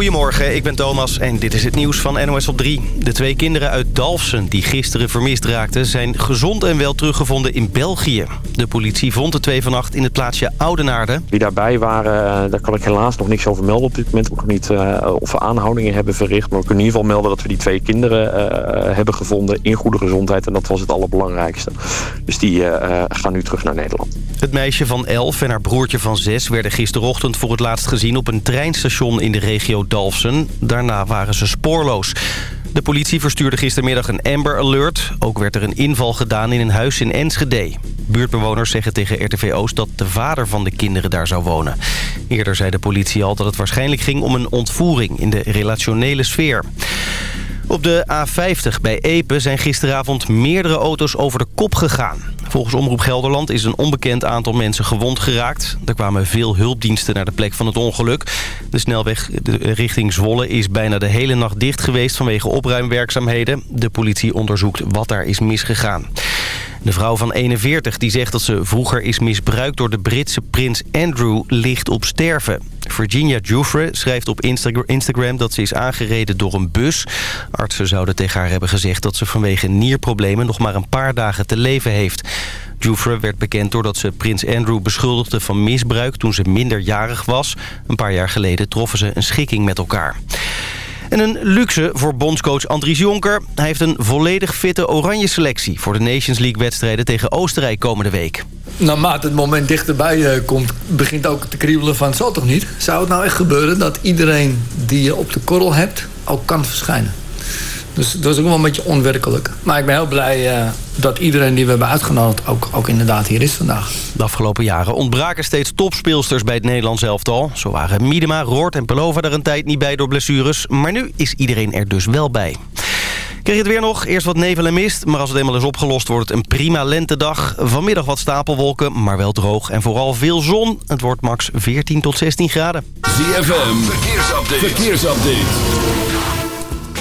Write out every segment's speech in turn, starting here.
Goedemorgen, ik ben Thomas en dit is het nieuws van NOS op 3. De twee kinderen uit Dalfsen die gisteren vermist raakten... zijn gezond en wel teruggevonden in België. De politie vond de twee vannacht in het plaatsje Oudenaarde. Wie daarbij waren, eh, daar kan ik helaas nog niks over melden op dit moment. Ook niet uh, of we aanhoudingen hebben verricht. Maar we kunnen in ieder geval melden dat we die twee kinderen uh, hebben gevonden... in goede gezondheid en dat was het allerbelangrijkste. Dus die gaan nu terug naar Nederland. Het meisje van 11 en haar broertje van 6 werden gisterochtend voor het laatst gezien... op een treinstation in de regio Dalfsen. Daarna waren ze spoorloos. De politie verstuurde gistermiddag een Amber Alert. Ook werd er een inval gedaan in een huis in Enschede. Buurtbewoners zeggen tegen RTV Oost dat de vader van de kinderen daar zou wonen. Eerder zei de politie al dat het waarschijnlijk ging om een ontvoering in de relationele sfeer. Op de A50 bij Epe zijn gisteravond meerdere auto's over de kop gegaan. Volgens Omroep Gelderland is een onbekend aantal mensen gewond geraakt. Er kwamen veel hulpdiensten naar de plek van het ongeluk. De snelweg richting Zwolle is bijna de hele nacht dicht geweest vanwege opruimwerkzaamheden. De politie onderzoekt wat daar is misgegaan. De vrouw van 41 die zegt dat ze vroeger is misbruikt door de Britse prins Andrew ligt op sterven. Virginia Giuffre schrijft op Instagram dat ze is aangereden door een bus. Artsen zouden tegen haar hebben gezegd dat ze vanwege nierproblemen nog maar een paar dagen te leven heeft. Giuffre werd bekend doordat ze prins Andrew beschuldigde van misbruik toen ze minderjarig was. Een paar jaar geleden troffen ze een schikking met elkaar. En een luxe voor bondscoach Andries Jonker. Hij heeft een volledig fitte oranje selectie... voor de Nations League-wedstrijden tegen Oostenrijk komende week. Naarmate het moment dichterbij uh, komt... begint ook te kriebelen van... zal toch niet? Zou het nou echt gebeuren dat iedereen die je op de korrel hebt... ook kan verschijnen? Dus dat is ook wel een beetje onwerkelijk. Maar ik ben heel blij uh, dat iedereen die we hebben uitgenodigd... Ook, ook inderdaad hier is vandaag. De afgelopen jaren ontbraken steeds topspeelsters bij het Nederlands elftal. Zo waren Miedema, Roort en Pelova er een tijd niet bij door blessures. Maar nu is iedereen er dus wel bij. Krijg je het weer nog? Eerst wat nevel en mist. Maar als het eenmaal is opgelost wordt het een prima lentedag. Vanmiddag wat stapelwolken, maar wel droog. En vooral veel zon. Het wordt max 14 tot 16 graden. ZFM, verkeersupdate. verkeersupdate.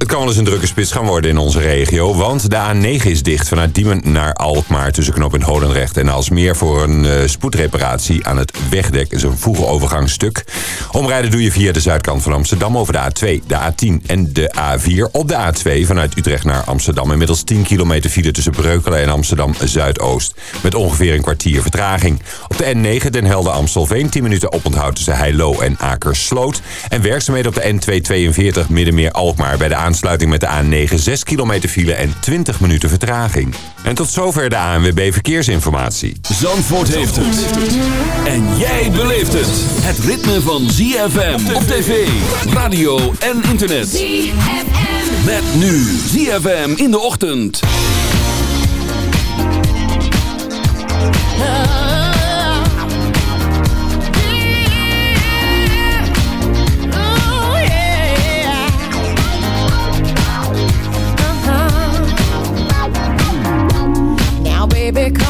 Het kan wel eens een drukke spits gaan worden in onze regio, want de A9 is dicht vanuit Diemen naar Alkmaar tussen Knop en Holendrecht en Alsmeer voor een uh, spoedreparatie aan het wegdek. is een vroege overgangsstuk. Omrijden doe je via de zuidkant van Amsterdam over de A2, de A10 en de A4 op de A2 vanuit Utrecht naar Amsterdam. Inmiddels 10 kilometer file tussen Breukelen en Amsterdam Zuidoost met ongeveer een kwartier vertraging. Op de N9 Den Helder Amstelveen 10 minuten oponthoud tussen Heilo en Akersloot en werkzaamheden op de N242 Middenmeer Alkmaar bij de aansluiting met de A9 6 kilometer file en 20 minuten vertraging. En tot zover de ANWB Verkeersinformatie. Zandvoort heeft het. En jij beleeft het. Het ritme van ZFM op tv, radio en internet. ZFM. Met nu ZFM in de ochtend. Baby, come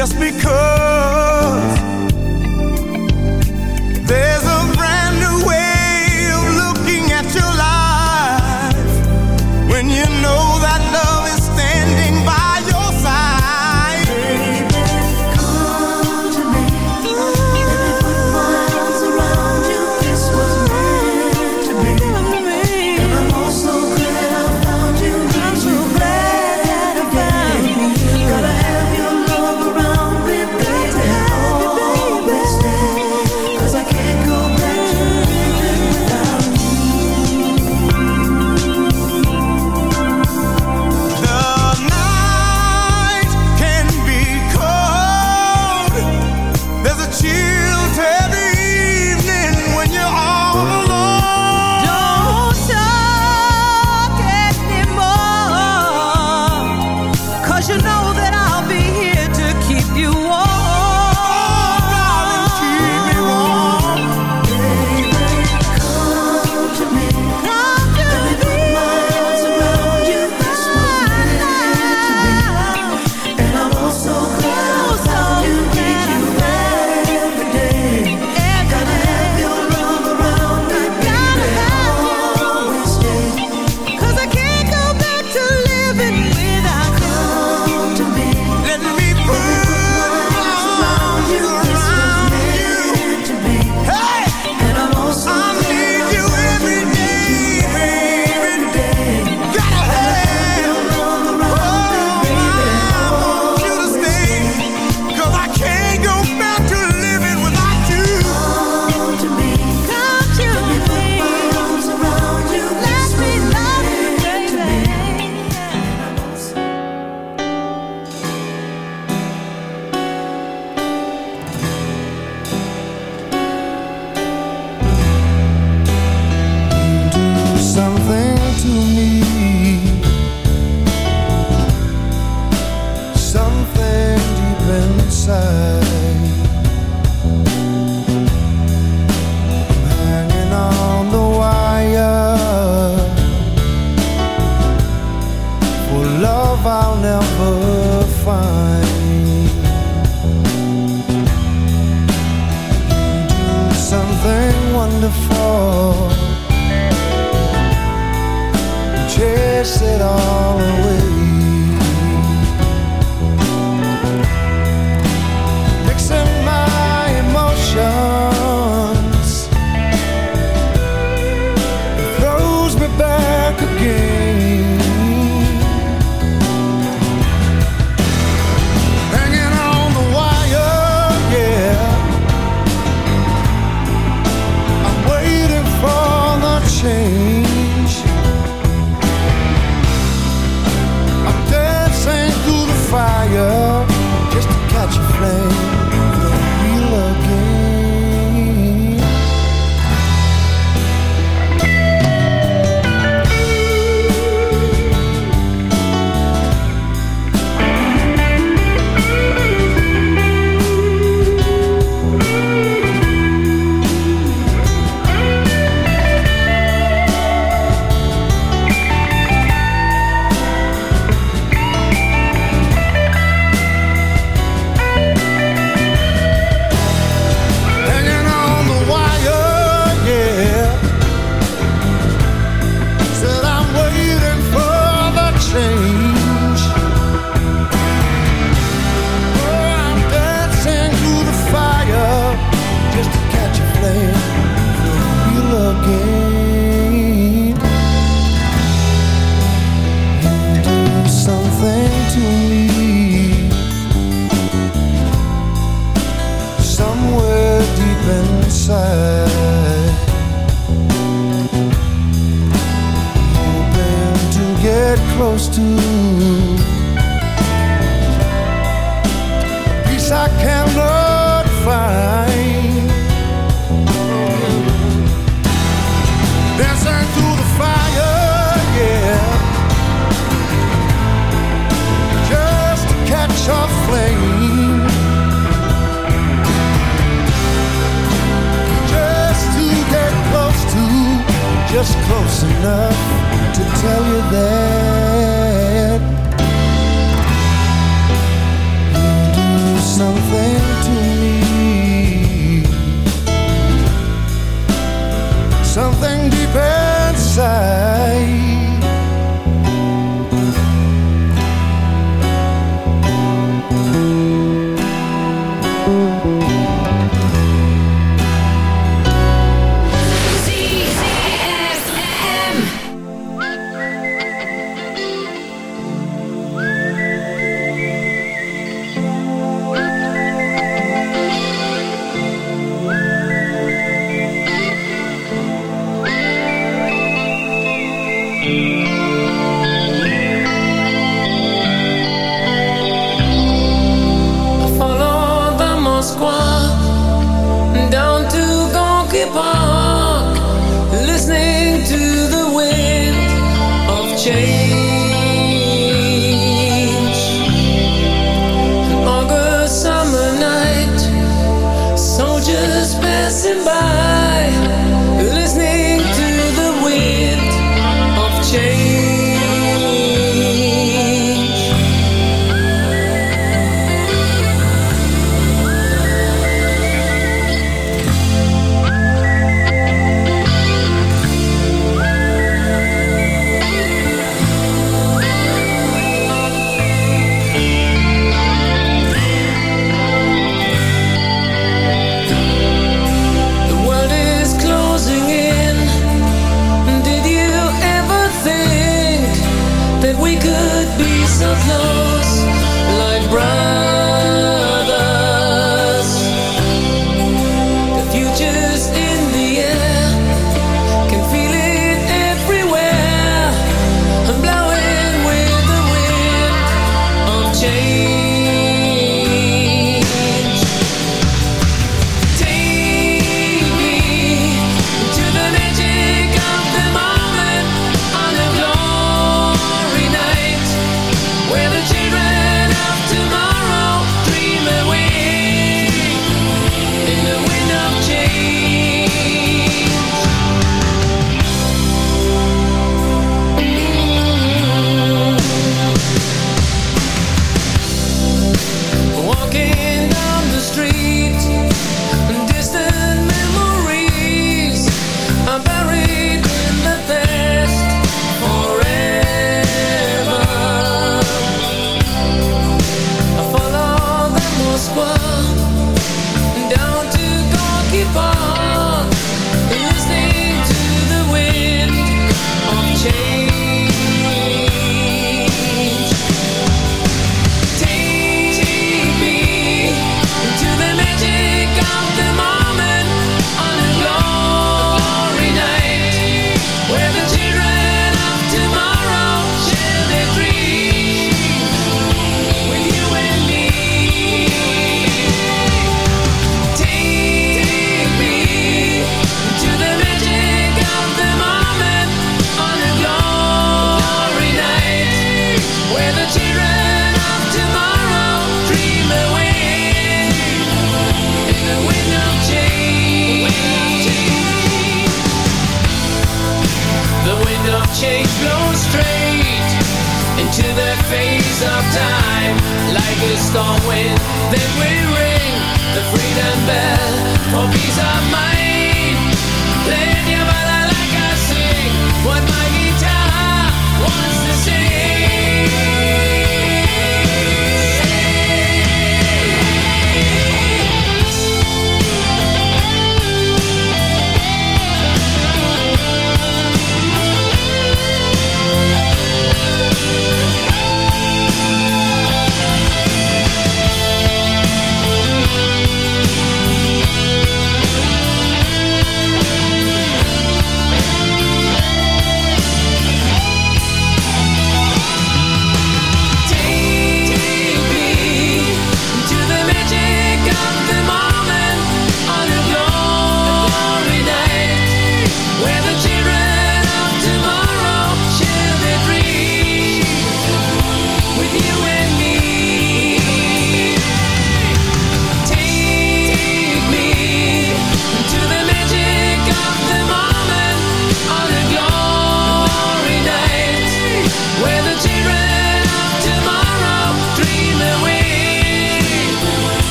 just because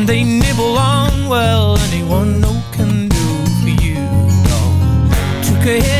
and they nibble on well anyone no can do for you. Dog. Took a hit,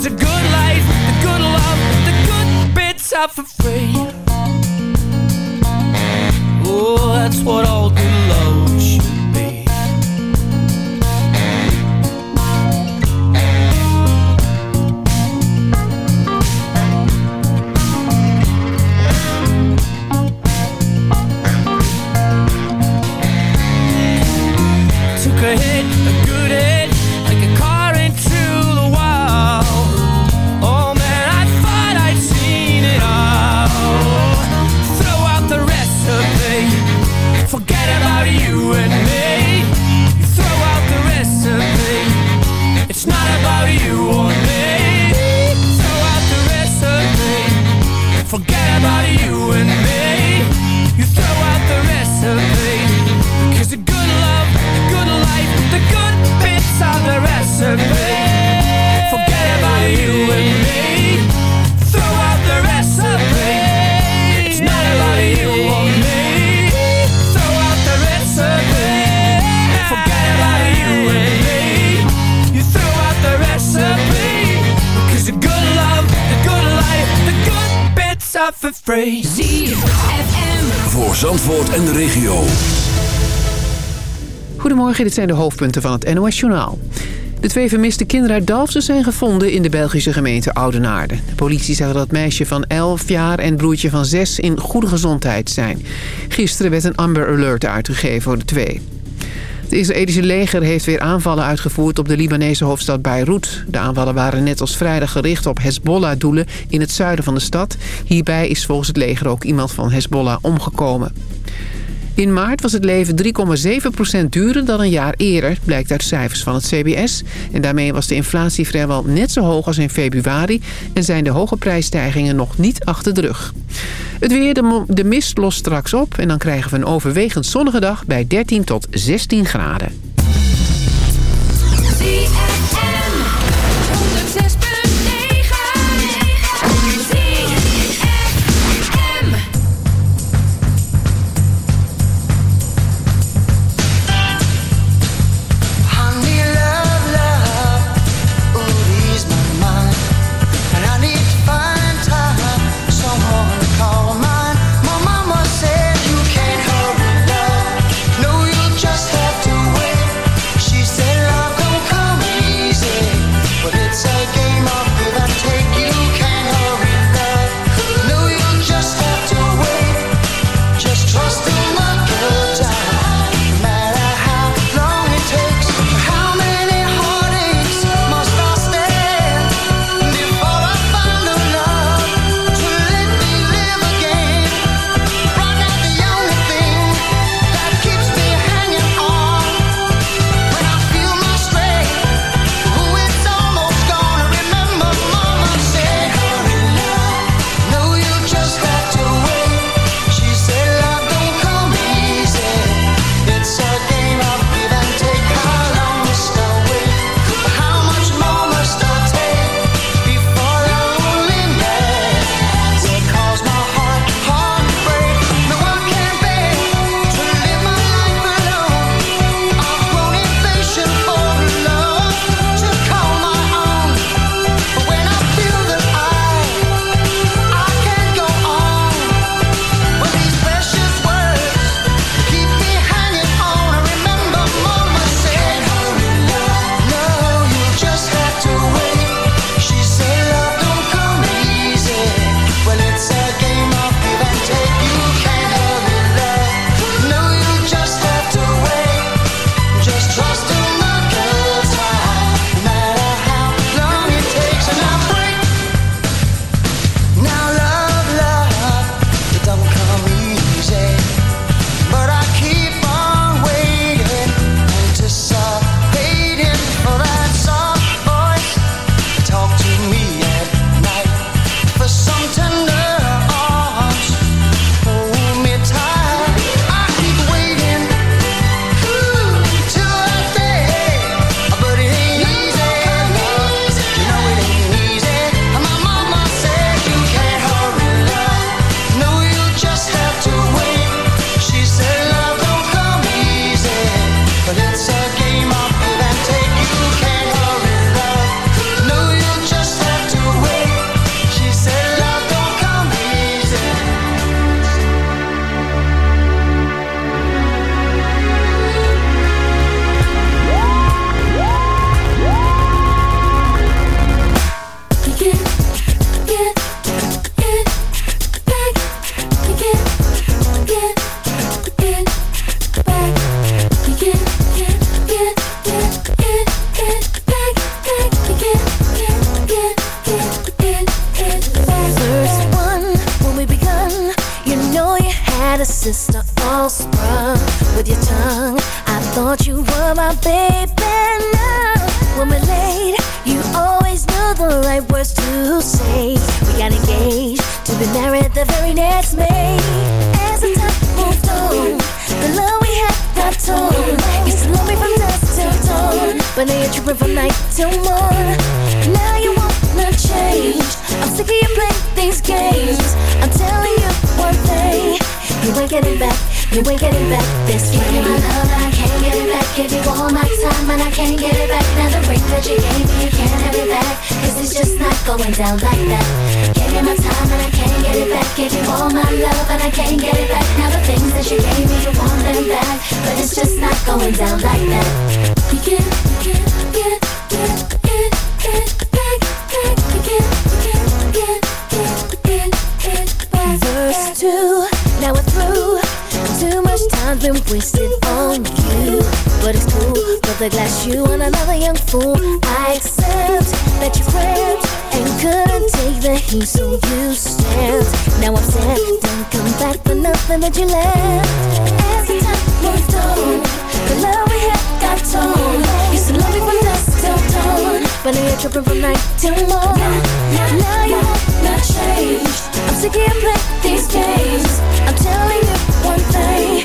Because the good life, the good love, the good bits are for free. Oh, that's what all dit zijn de hoofdpunten van het NOS-journaal. De twee vermiste kinderen uit Dalfsen zijn gevonden in de Belgische gemeente Oudenaarde. De politie zegt dat het meisje van 11 jaar en broertje van 6 in goede gezondheid zijn. Gisteren werd een Amber Alert uitgegeven voor de twee. Het Israëlische leger heeft weer aanvallen uitgevoerd op de Libanese hoofdstad Beirut. De aanvallen waren net als vrijdag gericht op Hezbollah-doelen in het zuiden van de stad. Hierbij is volgens het leger ook iemand van Hezbollah omgekomen. In maart was het leven 3,7% duurder dan een jaar eerder, blijkt uit cijfers van het CBS. En daarmee was de inflatie vrijwel net zo hoog als in februari... en zijn de hoge prijsstijgingen nog niet achter de rug. Het weer, de, de mist lost straks op en dan krijgen we een overwegend zonnige dag bij 13 tot 16 graden. Words to say. We got engaged to be married the very next May. As the time moved on, the love we had got torn. Used to love me from dusk till dawn, but now you're tripping from night till morn. Now you wanna change. I'm sick of you playing these games. I'm telling you one thing, you ain't getting back. You ain't getting back this way. Can't get it back. Give you all my time and I can't get it back. Now the ring that you gave me, you can't have it back. Cause it's just not going down like that. Give you my time and I can't get it back. Give you all my love and I can't get it back. Now the things that you gave me, you want them back. But it's just not going down like that. You get, you get, get, get, get, get back, back. Get, much time's been wasted on you. But it's cool, but the glass you and another young fool. I accept that you cramped and couldn't take the heat, so you stamped. Now I'm sad, don't come back for nothing that you left. As the time moved on, the love we had got torn. Used to love me from dusk till dawn, but now you're tripping from night till morn. Now you not changed. I'm sick of playing these games. I'm telling you one thing,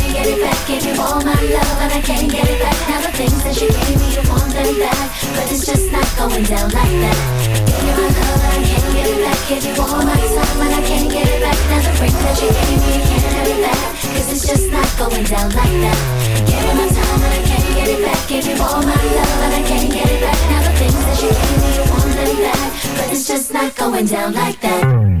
get it back. Give you all my love and I can't get it back. Now the things that you gave me, you want them back. But it's just not going down like that. Give you my love and I can't get it back. Give you all my time and I can't get it back. Now the ring that you gave me, you can't have it back. Cause it's just not going down like that. Give you my time and I can't get it back. Give you all my love and I can't get it back. Now the things that you gave me, you want them back. But it's just not going down like that.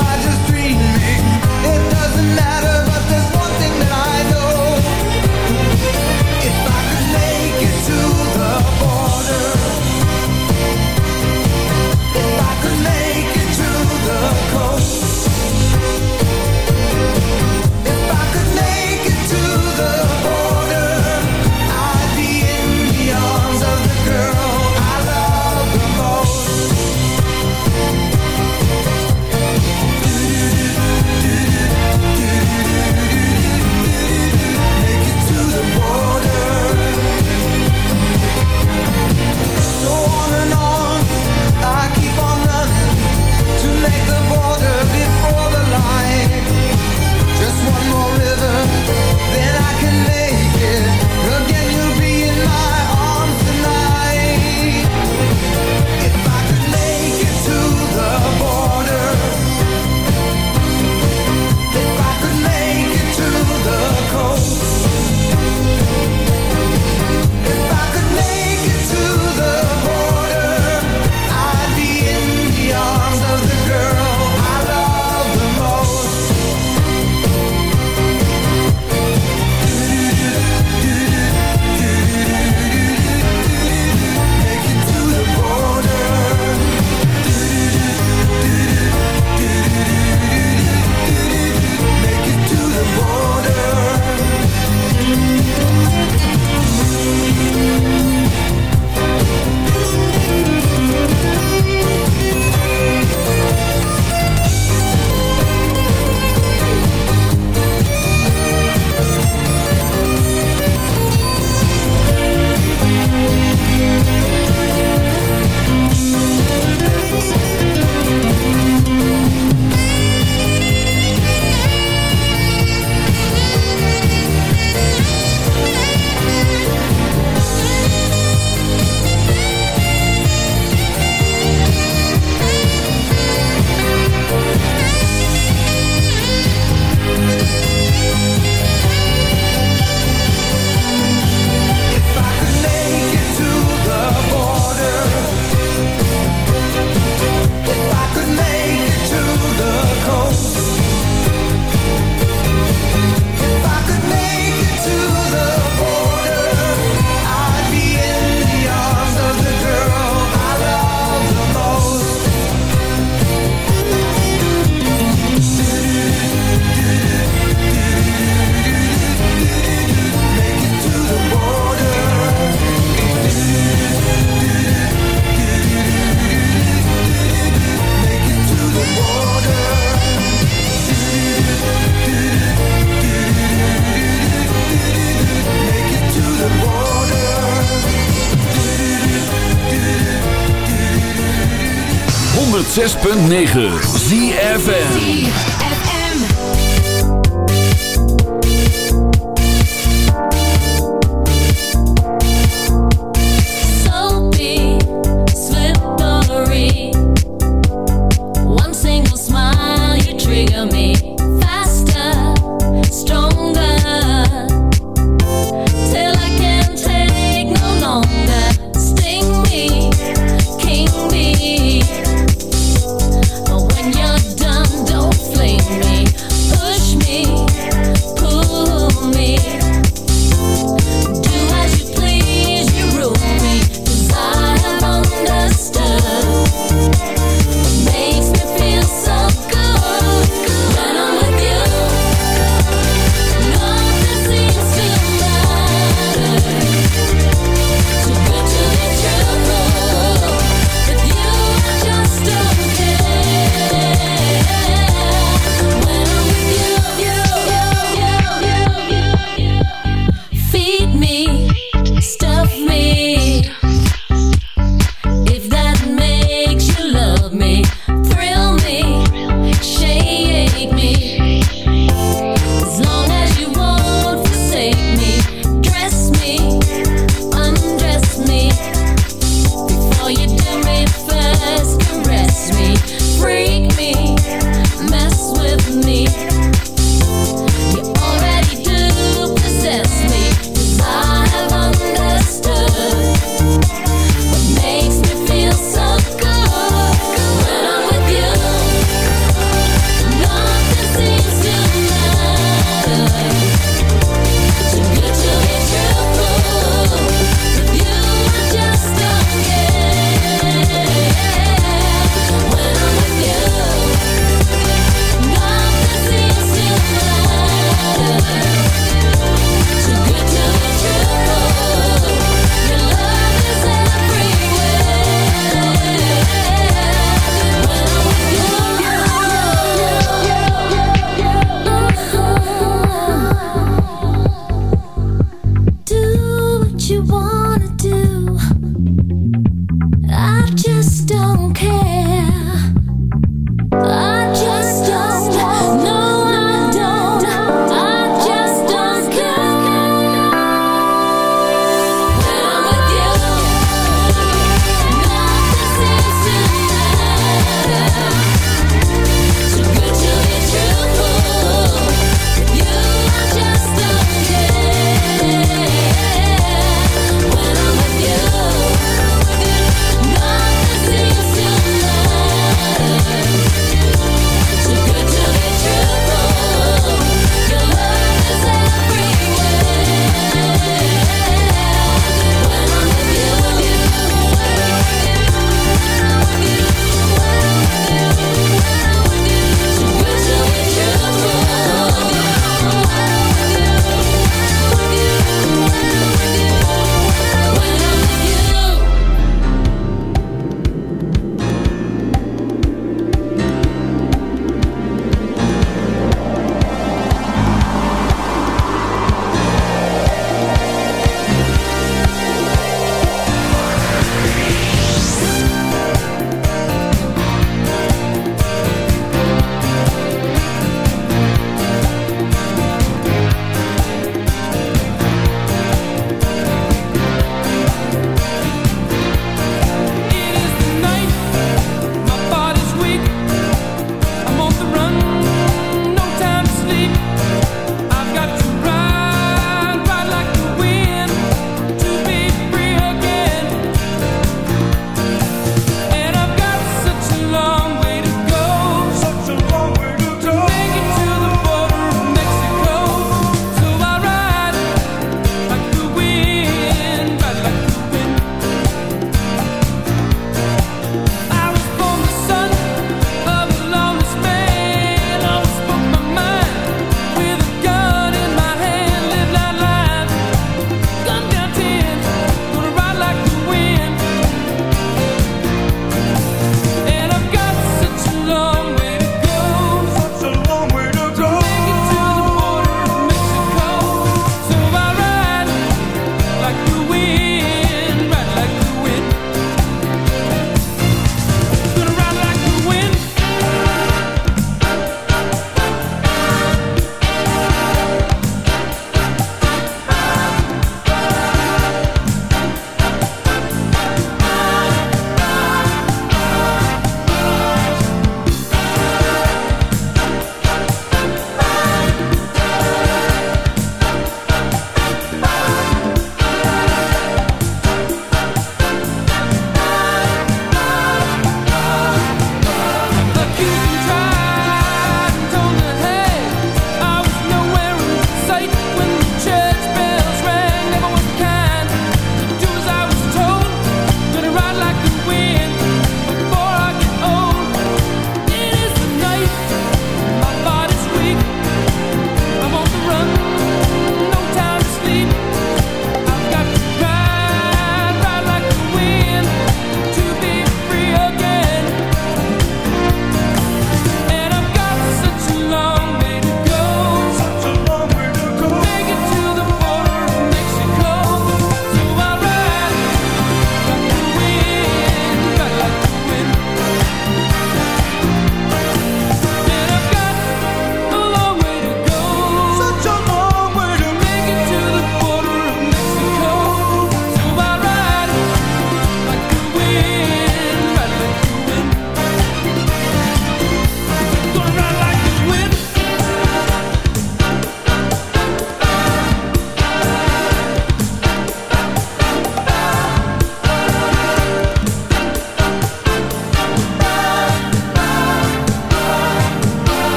106.9